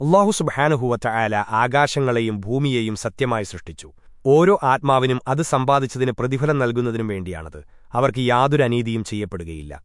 അള്ളാഹു സുബാനുഹുവറ്റ ആല ആകാശങ്ങളെയും ഭൂമിയെയും സത്യമായി സൃഷ്ടിച്ചു. ഓരോ ആത്മാവിനും അത് സമ്പാദിച്ചതിന് പ്രതിഫലം നൽകുന്നതിനും വേണ്ടിയാണത്. അവർക്ക് യാതൊരു അനീതിയും ചെയ്യപ്പെടുകയില്ല.